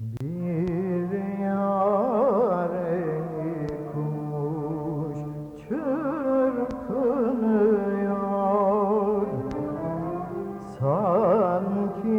Bir yare kuş çırpınıyor. Sanki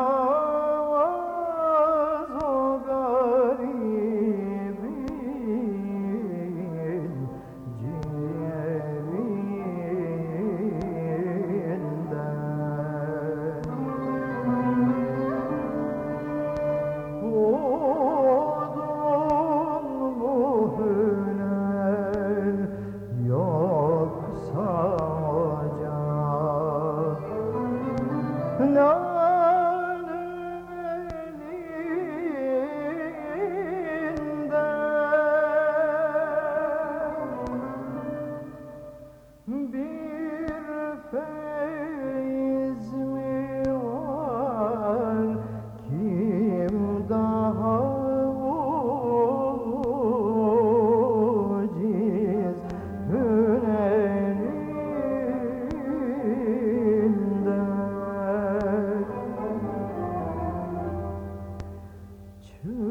No. Ooh.